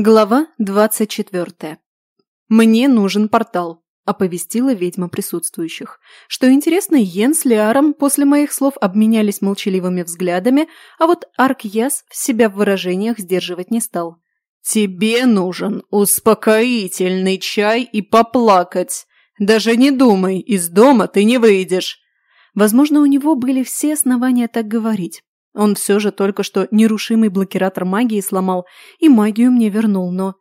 Глава двадцать четвертая. «Мне нужен портал», – оповестила ведьма присутствующих. Что интересно, Йен с Лиаром после моих слов обменялись молчаливыми взглядами, а вот Аркьяс себя в выражениях сдерживать не стал. «Тебе нужен успокоительный чай и поплакать. Даже не думай, из дома ты не выйдешь». Возможно, у него были все основания так говорить. Он все же только что нерушимый блокиратор магии сломал и магию мне вернул, но...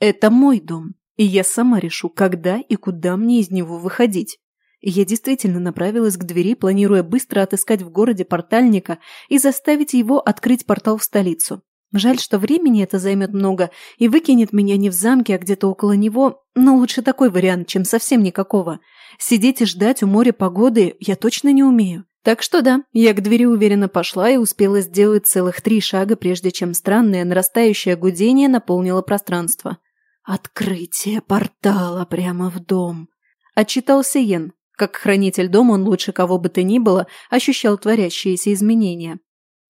Это мой дом, и я сама решу, когда и куда мне из него выходить. Я действительно направилась к двери, планируя быстро отыскать в городе портальника и заставить его открыть портал в столицу. Жаль, что времени это займет много и выкинет меня не в замке, а где-то около него, но лучше такой вариант, чем совсем никакого. Сидеть и ждать у моря погоды я точно не умею. Так что да, я к двери уверенно пошла и успела сделать целых три шага, прежде чем странное нарастающее гудение наполнило пространство. «Открытие портала прямо в дом!» Отчитался Йен. Как хранитель дома он лучше кого бы то ни было ощущал творящиеся изменения.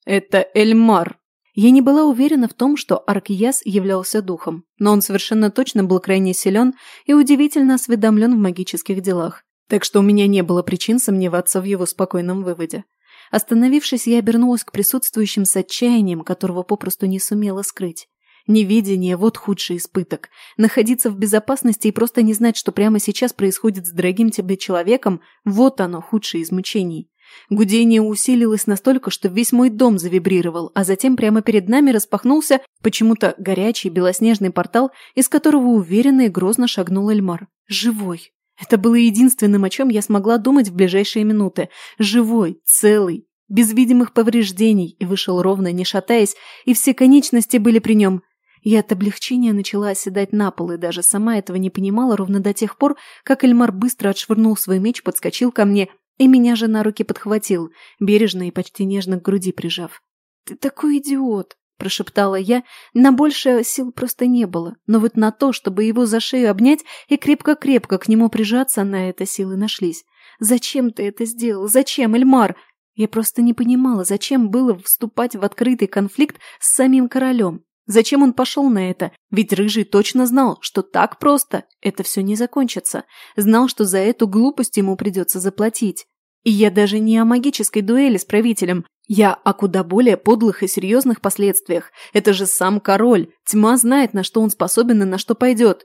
«Это Эльмар!» Я не была уверена в том, что Аркьяс являлся духом, но он совершенно точно был крайне силен и удивительно осведомлен в магических делах так что у меня не было причин сомневаться в его спокойном выводе. Остановившись, я обернулась к присутствующим с отчаянием, которого попросту не сумела скрыть. Невидение – вот худший испыток. Находиться в безопасности и просто не знать, что прямо сейчас происходит с дорогим тебе человеком – вот оно, худшее из мучений. Гудение усилилось настолько, что весь мой дом завибрировал, а затем прямо перед нами распахнулся почему-то горячий белоснежный портал, из которого уверенно и грозно шагнул Эльмар. Живой. Это было единственным, о чем я смогла думать в ближайшие минуты. Живой, целый, без видимых повреждений, и вышел ровно, не шатаясь, и все конечности были при нем. Я от облегчения начала оседать на пол и даже сама этого не понимала ровно до тех пор, как Эльмар быстро отшвырнул свой меч, подскочил ко мне и меня же на руки подхватил, бережно и почти нежно к груди прижав. «Ты такой идиот!» – прошептала я. На большее сил просто не было, но вот на то, чтобы его за шею обнять и крепко-крепко к нему прижаться, на это силы нашлись. «Зачем ты это сделал? Зачем, Эльмар?» Я просто не понимала, зачем было вступать в открытый конфликт с самим королем. Зачем он пошел на это? Ведь Рыжий точно знал, что так просто это все не закончится. Знал, что за эту глупость ему придется заплатить. И я даже не о магической дуэли с правителем, я о куда более подлых и серьезных последствиях. Это же сам король. Тьма знает, на что он способен и на что пойдет.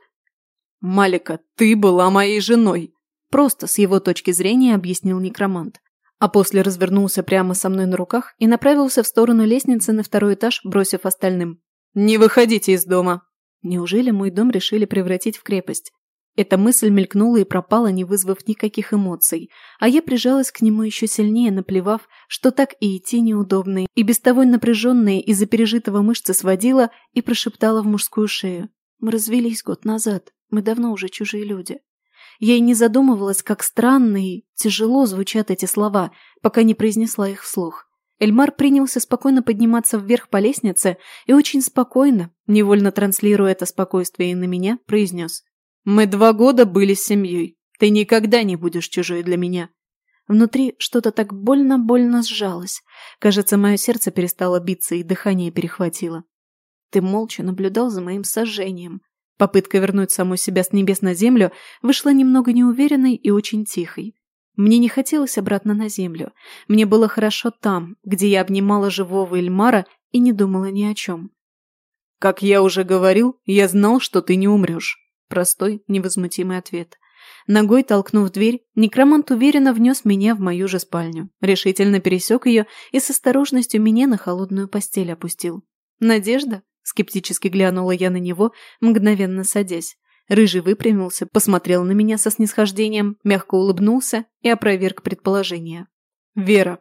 «Малика, ты была моей женой!» Просто с его точки зрения объяснил некромант. А после развернулся прямо со мной на руках и направился в сторону лестницы на второй этаж, бросив остальным. «Не выходите из дома!» Неужели мой дом решили превратить в крепость? Эта мысль мелькнула и пропала, не вызвав никаких эмоций, а я прижалась к нему еще сильнее, наплевав, что так и идти неудобно, и без того напряженные из-за пережитого мышцы сводила и прошептала в мужскую шею. «Мы развелись год назад, мы давно уже чужие люди». Я и не задумывалась, как странно и тяжело звучат эти слова, пока не произнесла их вслух. Эльмар принялся спокойно подниматься вверх по лестнице и очень спокойно, невольно транслируя это спокойствие и на меня, произнес. Мы два года были семьей. Ты никогда не будешь чужой для меня. Внутри что-то так больно-больно сжалось. Кажется, мое сердце перестало биться и дыхание перехватило. Ты молча наблюдал за моим сожжением. Попытка вернуть саму себя с небес на землю вышла немного неуверенной и очень тихой. Мне не хотелось обратно на землю. Мне было хорошо там, где я обнимала живого Эльмара и не думала ни о чем. Как я уже говорил, я знал, что ты не умрешь. Простой, невозмутимый ответ. Ногой толкнув дверь, некромант уверенно внес меня в мою же спальню, решительно пересек ее и с осторожностью меня на холодную постель опустил. «Надежда?» – скептически глянула я на него, мгновенно садясь. Рыжий выпрямился, посмотрел на меня со снисхождением, мягко улыбнулся и опроверг предположение. «Вера».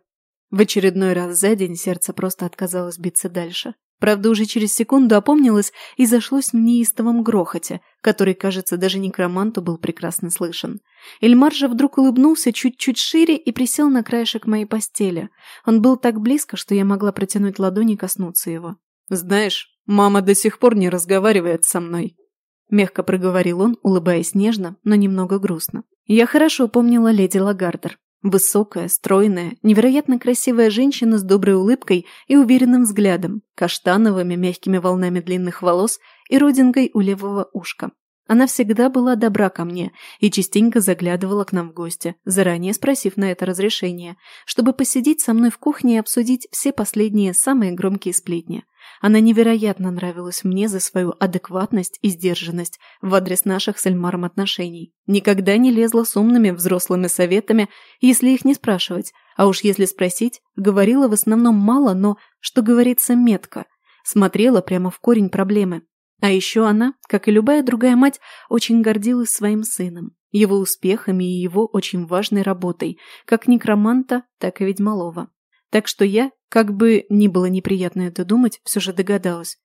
В очередной раз за день сердце просто отказалось биться дальше. Правда, уже через секунду опомнилась и зашлось в неистовом грохоте, который, кажется, даже некроманту был прекрасно слышен. Эльмар же вдруг улыбнулся чуть-чуть шире и присел на краешек моей постели. Он был так близко, что я могла протянуть ладони и коснуться его. «Знаешь, мама до сих пор не разговаривает со мной», – мягко проговорил он, улыбаясь нежно, но немного грустно. Я хорошо помнила леди Лагардер. Высокая, стройная, невероятно красивая женщина с доброй улыбкой и уверенным взглядом, каштановыми мягкими волнами длинных волос и родинкой у левого ушка. Она всегда была добра ко мне и частенько заглядывала к нам в гости, заранее спросив на это разрешение, чтобы посидеть со мной в кухне и обсудить все последние самые громкие сплетни. Она невероятно нравилась мне за свою адекватность и сдержанность в адрес наших с Эльмаром отношений. Никогда не лезла с умными взрослыми советами, если их не спрашивать, а уж если спросить, говорила в основном мало, но, что говорится, метко. Смотрела прямо в корень проблемы, а еще она, как и любая другая мать, очень гордилась своим сыном, его успехами и его очень важной работой, как некроманта, так и ведьмолова. Так что я, как бы ни было неприятно это думать, все же догадалась.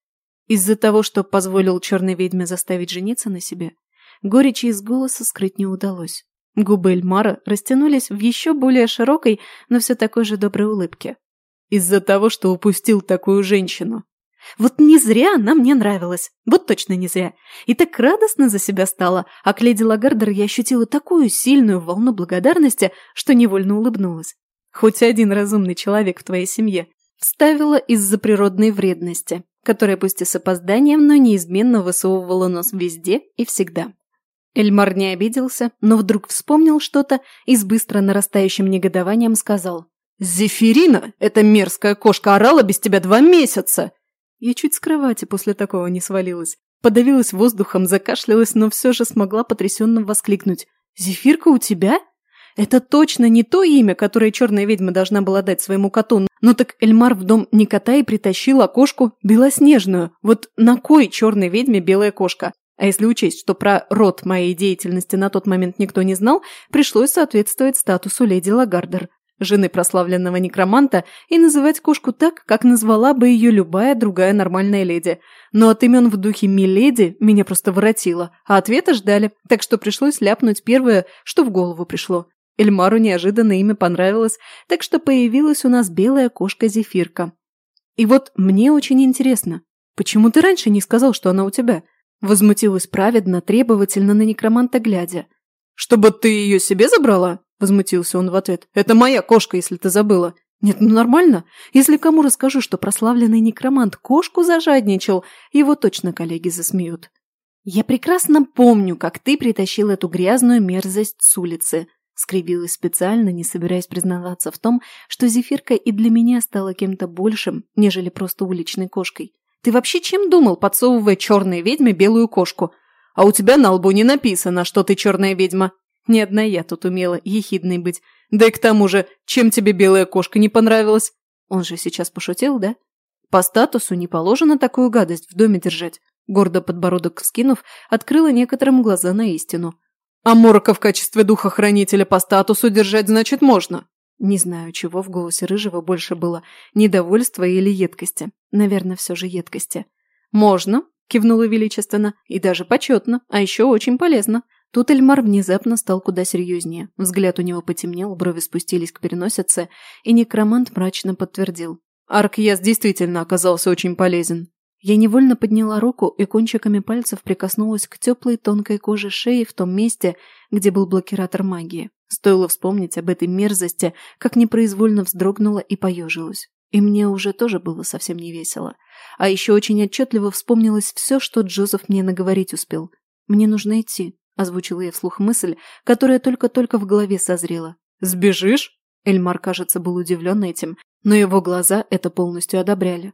Из-за того, что позволил черной ведьме заставить жениться на себе, горечи из голоса скрыть не удалось. Губы Эльмара растянулись в еще более широкой, но все такой же доброй улыбке. «Из-за того, что упустил такую женщину», вот не зря она мне нравилась. Вот точно не зря. И так радостно за себя стало, а к леди Лагардер я ощутила такую сильную волну благодарности, что невольно улыбнулась. Хоть один разумный человек в твоей семье. Вставила из-за природной вредности, которая пусть и с опозданием, но неизменно высовывала нос везде и всегда. Эльмар не обиделся, но вдруг вспомнил что-то и с быстро нарастающим негодованием сказал. «Зефирина, эта мерзкая кошка орала без тебя два месяца!» Я чуть с кровати после такого не свалилась. Подавилась воздухом, закашлялась, но все же смогла потрясенно воскликнуть. «Зефирка у тебя?» Это точно не то имя, которое черная ведьма должна была дать своему коту. Но так Эльмар в дом не кота и притащил, а кошку белоснежную. Вот на кой черной ведьме белая кошка? А если учесть, что про род моей деятельности на тот момент никто не знал, пришлось соответствовать статусу леди Лагардер жены прославленного некроманта, и называть кошку так, как назвала бы ее любая другая нормальная леди. Но от имен в духе «миледи» меня просто воротило, а ответа ждали, так что пришлось ляпнуть первое, что в голову пришло. Эльмару неожиданно имя понравилось, так что появилась у нас белая кошка-зефирка. И вот мне очень интересно, почему ты раньше не сказал, что она у тебя? Возмутилась праведно, требовательно на некроманта глядя. «Чтобы ты ее себе забрала?» – возмутился он в ответ. «Это моя кошка, если ты забыла». «Нет, ну нормально. Если кому расскажу, что прославленный некромант кошку зажадничал, его точно коллеги засмеют». «Я прекрасно помню, как ты притащил эту грязную мерзость с улицы», – скривилась специально, не собираясь признаваться в том, что Зефирка и для меня стала кем-то большим, нежели просто уличной кошкой. «Ты вообще чем думал, подсовывая черной ведьме белую кошку? А у тебя на лбу не написано, что ты черная ведьма. Не одна я тут умела ехидной быть. Да и к тому же, чем тебе белая кошка не понравилась? Он же сейчас пошутил, да? По статусу не положено такую гадость в доме держать. Гордо подбородок скинув, открыла некоторым глаза на истину. А Морока в качестве духохранителя по статусу держать, значит, можно. Не знаю, чего в голосе Рыжего больше было, недовольства или едкости. Наверное, все же едкости. «Можно», – кивнула величественно, – «и даже почетно, а еще очень полезно. Тут Эльмар внезапно стал куда серьезнее. Взгляд у него потемнел, брови спустились к переносице, и некромант мрачно подтвердил. «Аркьяс действительно оказался очень полезен». Я невольно подняла руку и кончиками пальцев прикоснулась к теплой тонкой коже шеи в том месте, где был блокиратор магии. Стоило вспомнить об этой мерзости, как непроизвольно вздрогнула и поежилась. И мне уже тоже было совсем не весело. А еще очень отчетливо вспомнилось все, что Джозеф мне наговорить успел. Мне нужно идти. Озвучила я вслух мысль, которая только-только в голове созрела. «Сбежишь?» Эльмар, кажется, был удивлен этим, но его глаза это полностью одобряли.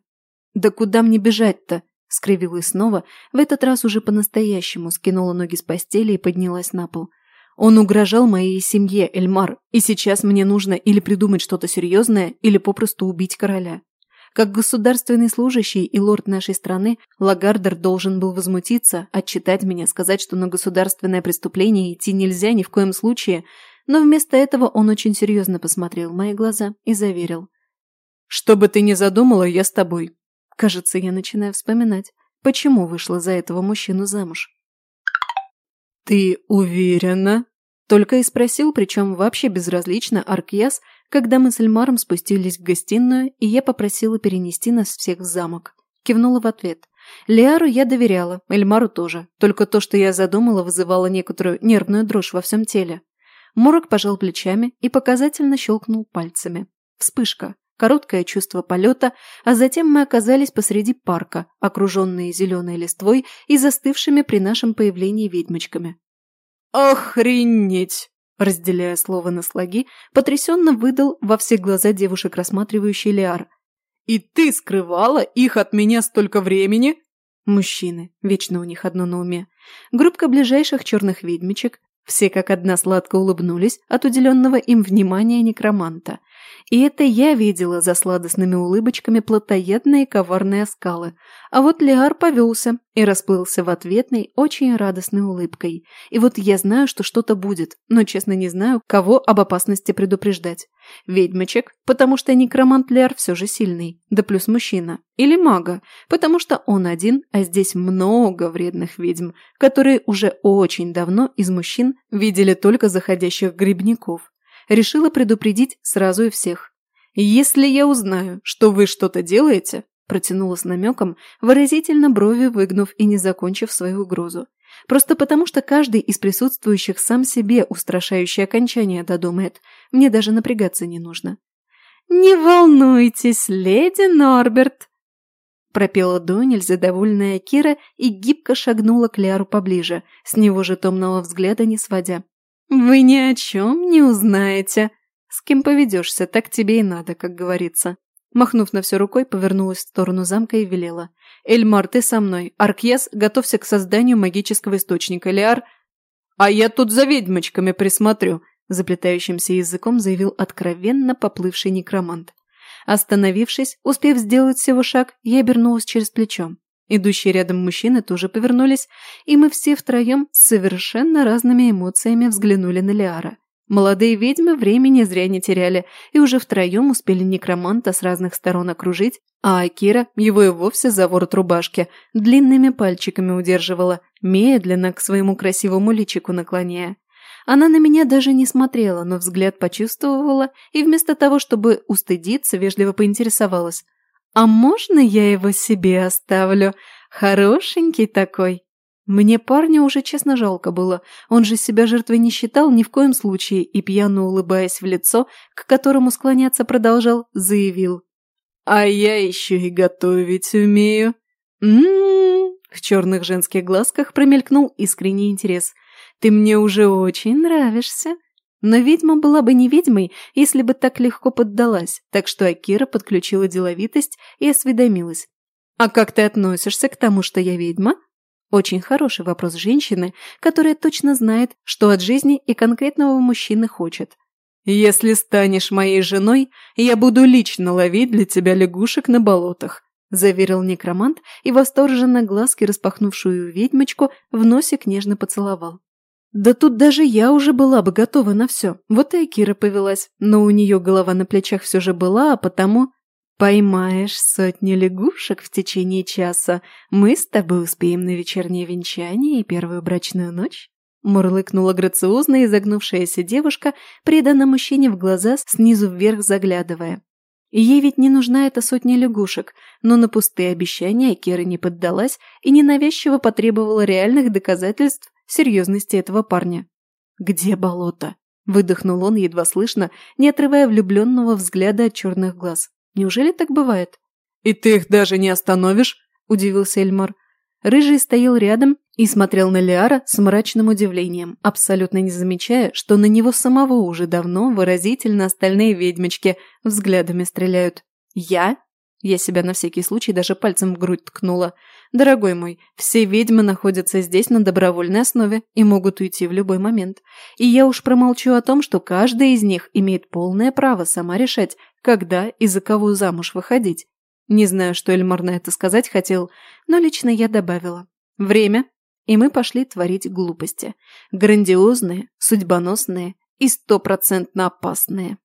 «Да куда мне бежать-то?» скривилась снова, в этот раз уже по-настоящему скинула ноги с постели и поднялась на пол. «Он угрожал моей семье, Эльмар, и сейчас мне нужно или придумать что-то серьезное, или попросту убить короля. Как государственный служащий и лорд нашей страны, Лагардер должен был возмутиться, отчитать меня, сказать, что на государственное преступление идти нельзя ни в коем случае, но вместо этого он очень серьезно посмотрел в мои глаза и заверил. «Что бы ты ни задумала, я с тобой». Кажется, я начинаю вспоминать, почему вышла за этого мужчину замуж. «Ты уверена?» Только и спросил, причем вообще безразлично, Аркьяс, когда мы с Эльмаром спустились в гостиную, и я попросила перенести нас всех в замок. Кивнула в ответ. Лиару я доверяла, Эльмару тоже. Только то, что я задумала, вызывало некоторую нервную дрожь во всем теле. Морок пожал плечами и показательно щелкнул пальцами. Вспышка, короткое чувство полета, а затем мы оказались посреди парка, окруженные зеленой листвой и застывшими при нашем появлении ведьмочками. «Охренеть!» Разделяя слово на слоги, потрясенно выдал во все глаза девушек рассматривающий Лиар. «И ты скрывала их от меня столько времени?» Мужчины, вечно у них одно на уме. Группка ближайших черных ведьмичек, все как одна сладко улыбнулись от уделенного им внимания некроманта. И это я видела за сладостными улыбочками плотоядные коварные скалы. А вот Леар повелся и расплылся в ответной, очень радостной улыбкой. И вот я знаю, что что-то будет, но честно не знаю, кого об опасности предупреждать. Ведьмочек, потому что некромант Леар все же сильный, да плюс мужчина. Или мага, потому что он один, а здесь много вредных ведьм, которые уже очень давно из мужчин видели только заходящих грибников решила предупредить сразу и всех. «Если я узнаю, что вы что-то делаете», протянула с намеком, выразительно брови выгнув и не закончив свою угрозу. Просто потому, что каждый из присутствующих сам себе устрашающее окончание додумает. Мне даже напрягаться не нужно. «Не волнуйтесь, леди Норберт!» пропела до нельзя довольная Кира и гибко шагнула к Ляру поближе, с него же томного взгляда не сводя. «Вы ни о чем не узнаете. С кем поведешься, так тебе и надо, как говорится». Махнув на все рукой, повернулась в сторону замка и велела. «Эльмар, ты со мной. Аркьяс, готовься к созданию магического источника. Лиар...» «А я тут за ведьмочками присмотрю», – заплетающимся языком заявил откровенно поплывший некромант. Остановившись, успев сделать всего шаг, я обернулась через плечо. Идущие рядом мужчины тоже повернулись, и мы все втроем с совершенно разными эмоциями взглянули на Лиара. Молодые ведьмы времени зря не теряли и уже втроем успели некроманта с разных сторон окружить, а Акира его и вовсе за ворот рубашки длинными пальчиками удерживала, медленно к своему красивому личику наклоняя. Она на меня даже не смотрела, но взгляд почувствовала и вместо того, чтобы устыдиться, вежливо поинтересовалась. «А можно я его себе оставлю? Хорошенький такой!» Мне парня уже честно жалко было, он же себя жертвой не считал ни в коем случае и, пьяно улыбаясь в лицо, к которому склоняться продолжал, заявил. «А я еще и готовить умею!» «М-м-м!» В черных женских глазках промелькнул искренний интерес. «Ты мне уже очень нравишься!» Но ведьма была бы не ведьмой, если бы так легко поддалась, так что Акира подключила деловитость и осведомилась. «А как ты относишься к тому, что я ведьма?» Очень хороший вопрос женщины, которая точно знает, что от жизни и конкретного мужчины хочет. «Если станешь моей женой, я буду лично ловить для тебя лягушек на болотах», заверил некромант и восторженно глазки распахнувшую ведьмочку в носик нежно поцеловал. Да тут даже я уже была бы готова на все. Вот и Акира повелась, но у нее голова на плечах все же была, а потому... Поймаешь сотни лягушек в течение часа, мы с тобой успеем на вечернее венчание и первую брачную ночь? Мурлыкнула грациозная изогнувшаяся девушка, преданно мужчине в глаза, снизу вверх заглядывая. Ей ведь не нужна эта сотня лягушек, но на пустые обещания Кира не поддалась и ненавязчиво потребовала реальных доказательств серьезности этого парня. «Где болото?» – выдохнул он едва слышно, не отрывая влюбленного взгляда от черных глаз. «Неужели так бывает?» «И ты их даже не остановишь?» – удивился Эльмар. Рыжий стоял рядом и смотрел на Лиара с мрачным удивлением, абсолютно не замечая, что на него самого уже давно выразительно остальные ведьмочки взглядами стреляют. «Я?» Я себя на всякий случай даже пальцем в грудь ткнула. «Дорогой мой, все ведьмы находятся здесь на добровольной основе и могут уйти в любой момент. И я уж промолчу о том, что каждая из них имеет полное право сама решать, когда и за кого замуж выходить. Не знаю, что Эльмар на это сказать хотел, но лично я добавила. Время, и мы пошли творить глупости. Грандиозные, судьбоносные и стопроцентно опасные.